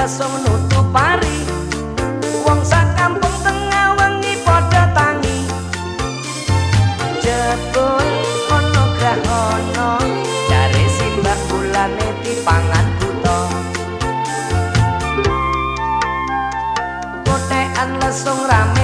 lesung nutup pari. Wong sak kampung tengah wengi padha tangi. Jebul ono gak ono dari simbah bulane dipangan buta. Kotean lesung rame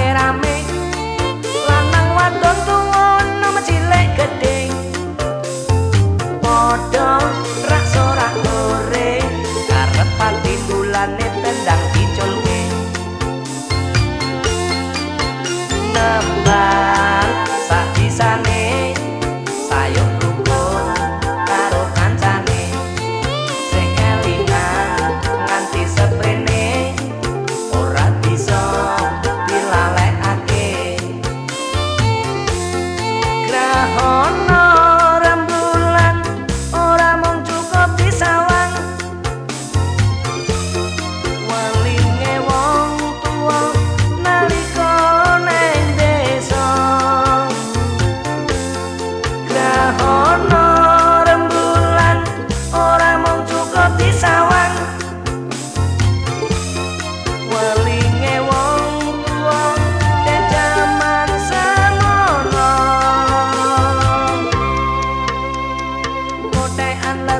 On.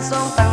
horizontal.